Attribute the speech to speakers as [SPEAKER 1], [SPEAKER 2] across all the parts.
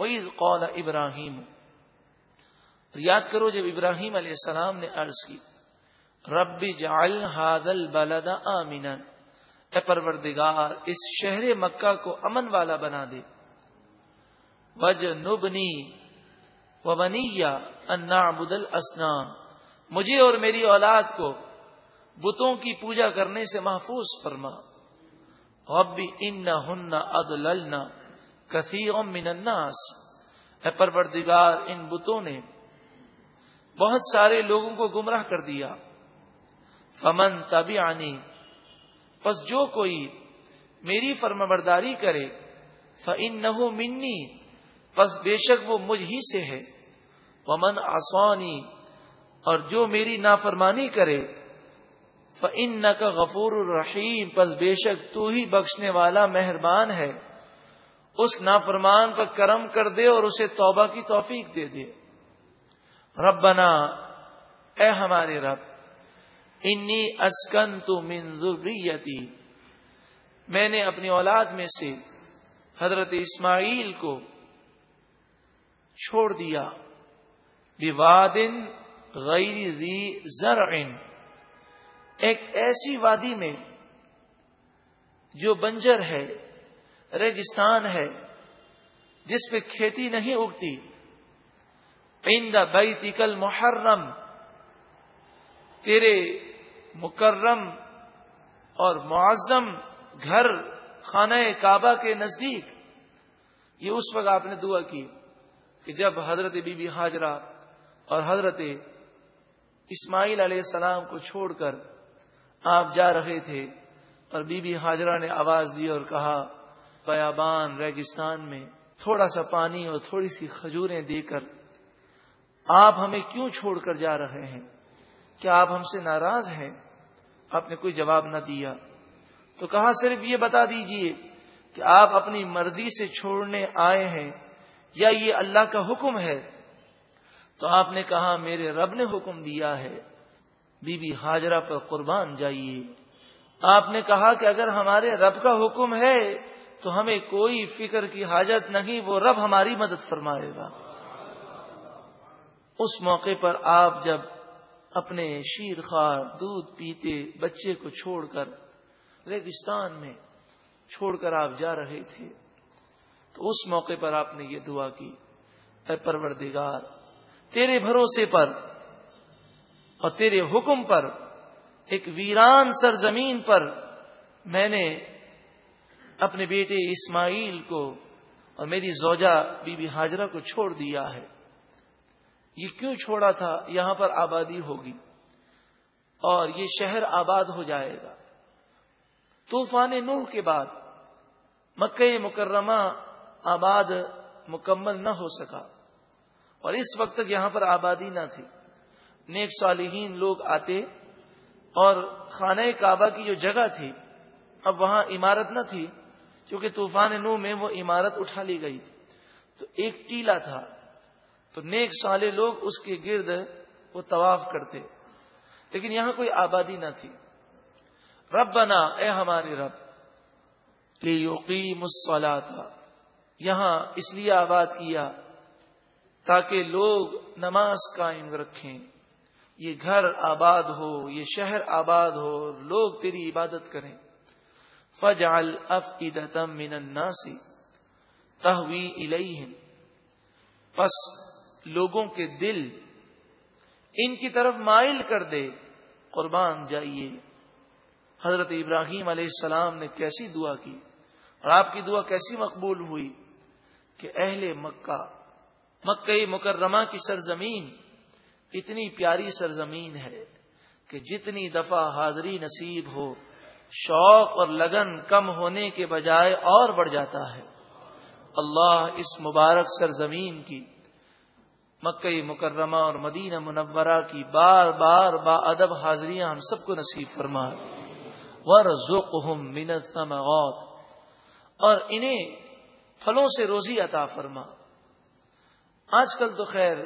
[SPEAKER 1] وہی قول ابراہیم یاد کرو جب ابراہیم علیہ السلام نے عرض کی، ربی جعل ہادل بلد آمین اے پروردگار، اس شہر مکہ کو امن والا بنا دے۔ وج نبنی و بنیا انا بدل اسنام مجھے اور میری اولاد کو بتوں کی پوجا کرنے سے محفوظ فرما۔ ربی ان ہن ادل کثیر من الناس۔ اے پروردگار، ان بتوں نے بہت سارے لوگوں کو گمراہ کر دیا۔ فمن تبھی آنی بس جو کوئی میری فرمبرداری کرے فن نہ منی بس بے شک وہ مجھ ہی سے ہے۔ ومن آسانی اور جو میری نافرمانی کرے فن کا غفور الرحیم، پس بے شک تو ہی بخشنے والا مہربان ہے۔ اس نافرمان پر کرم کر دے اور اسے توبہ کی توفیق دے دے۔ رب بنا اے ہمارے رب، انی اسکن تو منظوریتی میں نے اپنی اولاد میں سے حضرت اسماعیل کو چھوڑ دیا۔ غیر زرع ایک ایسی وادی میں جو بنجر ہے۔ ریگستان ہے، جس پہ کھیتی نہیں اگتی۔ پیندا بیتکل محرم تیرے مکرم اور معظم گھر خانہ کعبہ کے نزدیک۔ یہ اس وقت آپ نے دعا کی کہ جب حضرت بی بی حاجرہ اور حضرت اسماعیل علیہ السلام کو چھوڑ کر آپ جا رہے تھے اور بی بی حاجرہ نے آواز دی اور کہا بیابان ریگستان میں تھوڑا سا پانی اور تھوڑی سی کھجوریں دے کر آپ ہمیں کیوں چھوڑ کر جا رہے ہیں؟ کیا آپ ہم سے ناراض ہیں؟ آپ نے کوئی جواب نہ دیا۔ تو کہا صرف یہ بتا دیجیے کہ آپ اپنی مرضی سے چھوڑنے آئے ہیں یا یہ اللہ کا حکم ہے؟ تو آپ نے کہا، میرے رب نے حکم دیا ہے۔ بی بی حاجرہ پر قربان جائیے۔ آپ نے کہا کہ اگر ہمارے رب کا حکم ہے تو ہمیں کوئی فکر کی حاجت نہیں، وہ رب ہماری مدد فرمائے گا۔ اس موقع پر آپ جب اپنے شیر خار دودھ پیتے بچے کو چھوڑ کر ریگستان میں چھوڑ کر آپ جا رہے تھے، تو اس موقع پر آپ نے یہ دعا کی، اے پروردگار، تیرے بھروسے پر اور تیرے حکم پر، ایک ویران سرزمین پر میں نے اپنے بیٹے اسماعیل کو اور میری زوجہ بی بی حاجرہ کو چھوڑ دیا ہے۔ یہ کیوں چھوڑا تھا؟ یہاں پر آبادی ہوگی اور یہ شہر آباد ہو جائے گا۔ طوفان نوح کے بعد مکہ مکرمہ آباد مکمل نہ ہو سکا اور اس وقت تک یہاں پر آبادی نہ تھی۔ نیک صالحین لوگ آتے اور خانہ کعبہ کی جو جگہ تھی، اب وہاں عمارت نہ تھی۔ کیونکہ طوفان نو میں وہ عمارت اٹھا لی گئی تھی۔ تو ایک ٹیلا تھا۔ تو نیک سالے لوگ اس کے گرد وہ طواف کرتے۔ لیکن یہاں کوئی آبادی نہ تھی۔ رب بنا اے ہمارے رب یقین تھا یہاں اس لیے آباد کیا تاکہ لوگ نماز قائم رکھیں۔ یہ گھر آباد ہو، یہ شہر آباد ہو لوگ تیری عبادت کریں۔ فج الف من الناس تحوی الیہم پس لوگوں کے دل ان کی طرف مائل کر دے. قربان جائیے. حضرت ابراہیم علیہ السلام نے کیسی دعا کی اور آپ کی دعا کیسی مقبول ہوئی کہ اہل مکہ مکہ مکرمہ کی سرزمین اتنی پیاری سرزمین ہے کہ جتنی دفعہ حاضری نصیب ہو شوق اور لگن کم ہونے کے بجائے اور بڑھ جاتا ہے۔ اللہ اس مبارک سرزمین کی، مکہ مکرمہ اور مدینہ منورہ کی بار بار با ادب حاضریاں ہم سب کو نصیب فرما۔ ور ذوق اور انہیں پھلوں سے روزی عطا فرما۔ آج کل تو خیر،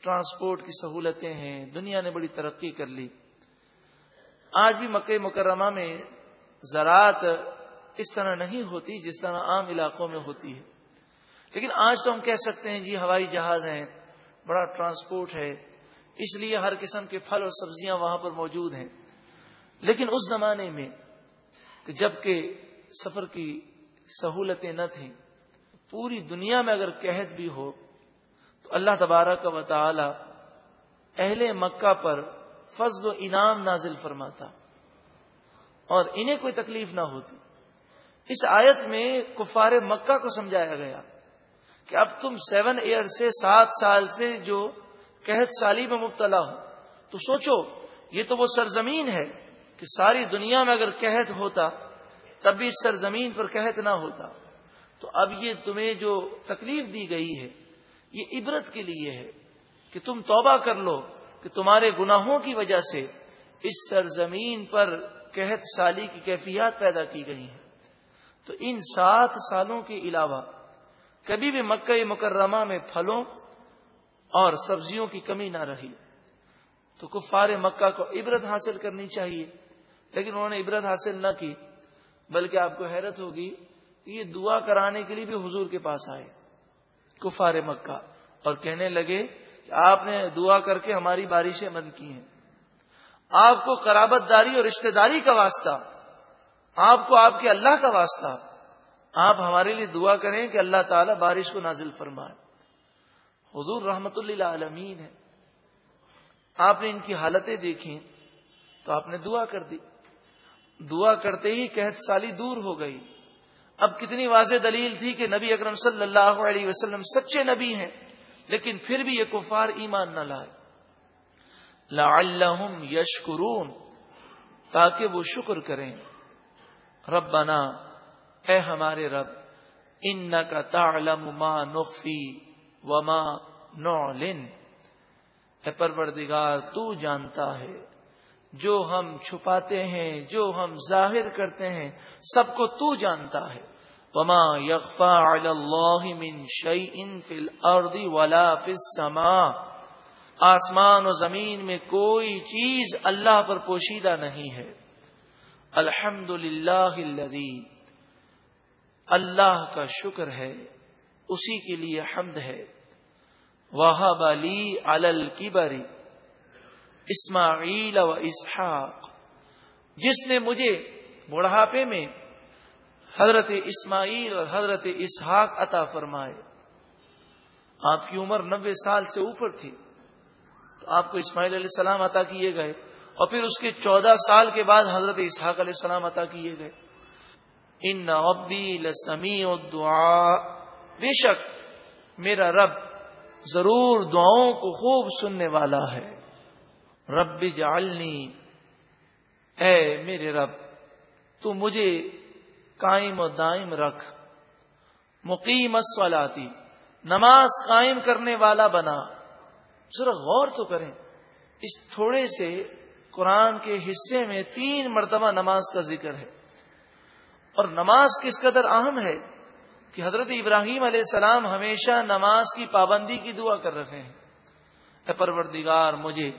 [SPEAKER 1] ٹرانسپورٹ کی سہولتیں ہیں، دنیا نے بڑی ترقی کر لی۔ آج بھی مکہ مکرمہ میں زراعت اس طرح نہیں ہوتی جس طرح عام علاقوں میں ہوتی ہے۔ لیکن آج تو ہم کہہ سکتے ہیں جی ہوائی جہاز ہیں، بڑا ٹرانسپورٹ ہے، اس لیے ہر قسم کے پھل اور سبزیاں وہاں پر موجود ہیں۔ لیکن اس زمانے میں جبکہ سفر کی سہولتیں نہ تھیں، پوری دنیا میں اگر قحط بھی ہو تو اللہ تبارک و تعالی اہل مکہ پر فضل و انعام نازل فرماتا اور انہیں کوئی تکلیف نہ ہوتی۔ اس آیت میں کفار مکہ کو سمجھایا گیا کہ اب تم سیون ایئر سے سات سال سے جو قحط سالی میں مبتلا ہو، تو سوچو، یہ تو وہ سرزمین ہے کہ ساری دنیا میں اگر قحط ہوتا، تب بھی اس سرزمین پر قحط نہ ہوتا۔ تو اب یہ تمہیں جو تکلیف دی گئی ہے، یہ عبرت کے لیے ہے کہ تم توبہ کر لو۔ کہ تمہارے گناہوں کی وجہ سے اس سرزمین پر قحط سالی کی کیفیات پیدا کی گئی ہیں۔ تو ان سات سالوں کے علاوہ کبھی بھی مکہ مکرمہ میں پھلوں اور سبزیوں کی کمی نہ رہی۔ تو کفار مکہ کو عبرت حاصل کرنی چاہیے، لیکن انہوں نے عبرت حاصل نہ کی، بلکہ آپ کو حیرت ہوگی کہ یہ دعا کرانے کے لیے بھی حضور کے پاس آئے۔ کفار مکہ اور کہنے لگے کہ آپ نے دعا کر کے ہماری بارشیں بند کی ہیں۔ آپ کو قرابت داری اور رشتہ داری کا واسطہ، آپ کو آپ کے اللہ کا واسطہ۔ آپ ہمارے لیے دعا کریں کہ اللہ تعالیٰ بارش کو نازل فرمائے۔ حضور رحمت اللہ عالمین ہے آپ نے ان کی حالتیں دیکھی تو آپ نے دعا کر دی۔ دعا کرتے ہی قحط سالی دور ہو گئی۔ اب کتنی واضح دلیل تھی کہ نبی اکرم صلی اللہ علیہ وسلم سچے نبی ہیں۔ لیکن پھر بھی یہ کفار ایمان نہ لائے۔ لعلہم یشکرون، تاکہ وہ شکر کریں۔ ربنا، اے ہمارے رب ان کا تعلم ما نخفی وما نعلن۔ اے پروردگار، تو جانتا ہے، جو ہم چھپاتے ہیں، جو ہم ظاہر کرتے ہیں، سب کو تو جانتا ہے۔ وما یغفا علی اللہ من شیئن فی الارض ولا فی السماء آسمان و زمین میں کوئی چیز اللہ پر پوشیدہ نہیں ہے۔ الحمد للہ اللہ کا شکر ہے، اسی کے لیے حمد ہے۔ واہ بالی الل اسماعیل و اسحاق جس نے مجھے بڑھاپے میں حضرت اسماعیل اور حضرت اسحاق عطا فرمائے۔ آپ کی عمر نبے سال سے اوپر تھی۔ تو آپ کو اسماعیل علیہ السلام عطا کیے گئے۔ اور پھر اس کے چودہ سال کے بعد حضرت اسحاق علیہ السلام عطا کیے گئے۔ ان نبی لسمی دعا بے شک میرا رب ضرور دعاؤں کو خوب سننے والا ہے۔ رب جعلنی۔ اے میرے رب، تو مجھے قائم و دائم رکھ۔ مقیم اسولاتی نماز قائم کرنے والا بنا۔ ذرا غور تو کریں۔ اس تھوڑے سے قرآن کے حصے میں تین مرتبہ نماز کا ذکر ہے۔ اور نماز کس قدر اہم ہے کہ حضرت ابراہیم علیہ السلام ہمیشہ نماز کی پابندی کی دعا کر رہے ہیں۔ اے پروردگار، مجھے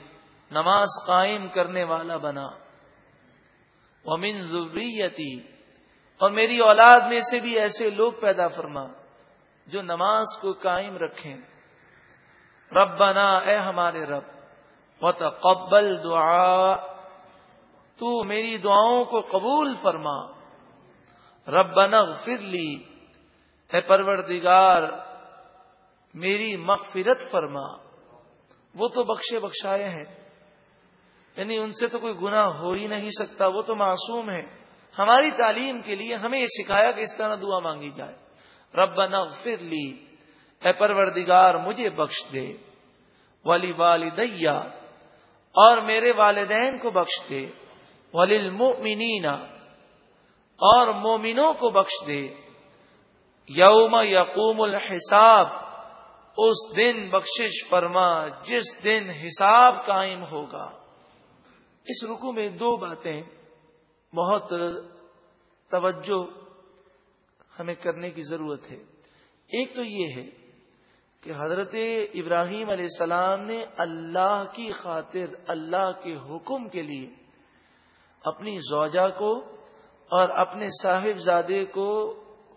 [SPEAKER 1] نماز قائم کرنے والا بنا۔ ومن ضروریتی اور میری اولاد میں سے بھی ایسے لوگ پیدا فرما جو نماز کو قائم رکھیں۔ رب بنا اے ہمارے رب، وتقبل دعا۔ تو میری دعاؤں کو قبول فرما۔ رب بنا لی۔ اے پروردگار، میری مغفرت فرما۔ وہ تو بخشے بخشائے ہیں۔ یعنی ان سے تو کوئی گناہ ہو ہی نہیں سکتا، وہ تو معصوم ہے ہماری تعلیم کے لیے ہمیں یہ سکھایا کہ اس طرح دعا مانگی جائے۔ رب نغفر لی۔ اے پروردگار، مجھے بخش دے۔ ولی والدیا اور میرے والدین کو بخش دے۔ ولیل اور مومنوں کو بخش دے۔ یوم یقوم الحساب۔ اس دن بخشش فرما، جس دن حساب قائم ہوگا۔ اس رکو میں دو باتیں۔ بہت توجہ ہمیں کرنے کی ضرورت ہے۔ ایک تو یہ ہے کہ حضرت ابراہیم علیہ السلام نے اللہ کی خاطر، اللہ کے حکم کے لیے اپنی زوجہ کو اور اپنے صاحب زادے کو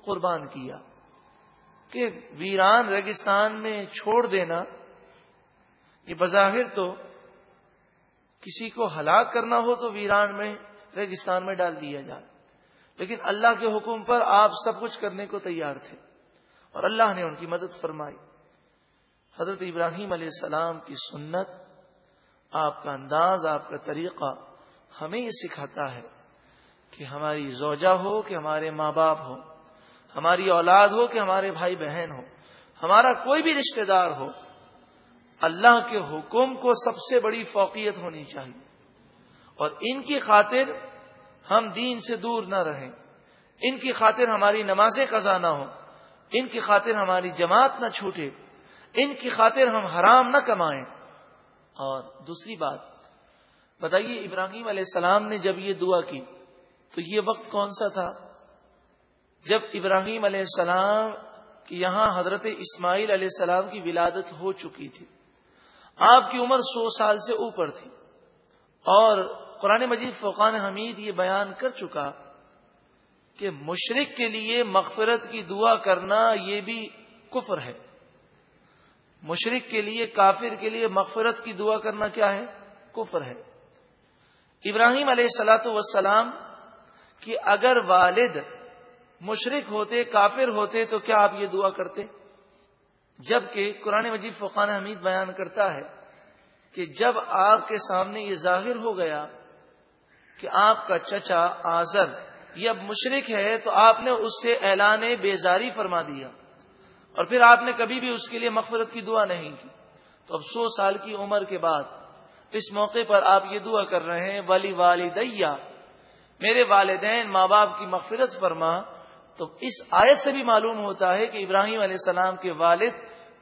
[SPEAKER 1] قربان کیا کہ ویران ریگستان میں چھوڑ دینا۔ یہ بظاہر تو کسی کو ہلاک کرنا ہو تو ویران میں ریگستان میں ڈال دیا جائے لیکن اللہ کے حکم پر آپ سب کچھ کرنے کو تیار تھے اور اللہ نے ان کی مدد فرمائی۔ حضرت ابراہیم علیہ السلام کی سنت آپ کا انداز، آپ کا طریقہ ہمیں یہ سکھاتا ہے کہ ہماری زوجہ ہو، کہ ہمارے ماں باپ ہو، ہماری اولاد ہو، کہ ہمارے بھائی بہن ہو، ہمارا کوئی بھی رشتہ دار ہو، اللہ کے حکم کو سب سے بڑی فوقیت ہونی چاہیے۔ اور ان کی خاطر ہم دین سے دور نہ رہیں۔ ان کی خاطر ہماری نمازیں قضا نہ ہوں۔ ان کی خاطر ہماری جماعت نہ چھوٹے۔ ان کی خاطر ہم حرام نہ کمائیں۔ اور دوسری بات، بتائیے ابراہیم علیہ السلام نے جب یہ دعا کی تو یہ وقت کون سا تھا؟ جب ابراہیم علیہ السلام کی یہاں حضرت اسماعیل علیہ السلام کی ولادت ہو چکی تھی۔ آپ کی عمر سو سال سے اوپر تھی۔ اور قرآن مجید فقان حمید یہ بیان کر چکا کہ مشرق کے لیے مغفرت کی دعا کرنا یہ بھی کفر ہے۔ مشرق کے لیے، کافر کے لیے مغفرت کی دعا کرنا کیا ہے؟ کفر ہے۔ ابراہیم علیہ السلاۃ وسلام کہ اگر والد مشرق ہوتے، کافر ہوتے تو کیا آپ یہ دعا کرتے؟ جبکہ قرآن مجید فقان حمید بیان کرتا ہے کہ جب آپ کے سامنے یہ ظاہر ہو گیا کہ آپ کا چچا آزر یہ اب مشرق ہے تو آپ نے اس سے اعلان بیزاری فرما دیا۔ اور پھر آپ نے کبھی بھی اس کے لیے مغفرت کی دعا نہیں کی۔ تو اب سو سال کی عمر کے بعد اس موقع پر آپ یہ دعا کر رہے ہیں، ولی والدیا، میرے والدین ماں باپ کی مغفرت فرما۔ تو اس آیت سے بھی معلوم ہوتا ہے کہ ابراہیم علیہ السلام کے والد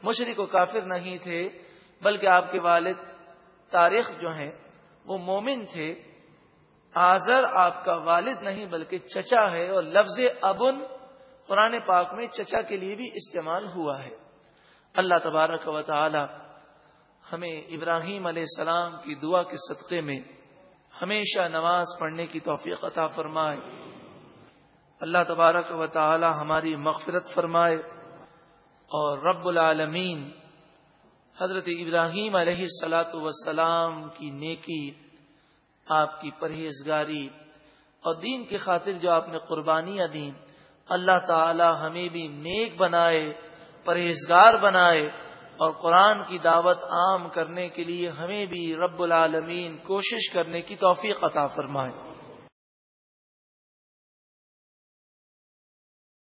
[SPEAKER 1] مشرق و کافر نہیں تھے، بلکہ آپ کے والد تاریخ جو ہیں، وہ مومن تھے۔ آزر آپ کا والد نہیں بلکہ چچا ہے اور لفظ ابن قرآن پاک میں چچا کے لیے بھی استعمال ہوا ہے۔ اللہ تبارک و تعالی ہمیں ابراہیم علیہ السلام کی دعا کے صدقے میں ہمیشہ نماز پڑھنے کی توفیق عطا فرمائے۔ اللہ تبارک و تعالی ہماری مغفرت فرمائے اور رب العالمین حضرت ابراہیم علیہ السلاۃ وسلام کی نیکی آپ کی پرہیزگاری اور دین کی خاطر جو آپ نے قربانیاں دیں، اللہ تعالی ہمیں بھی نیک بنائے، پرہیزگار بنائے اور قرآن کی دعوت عام کرنے کے لیے ہمیں بھی رب العالمین کوشش کرنے کی توفیق عطا فرمائے۔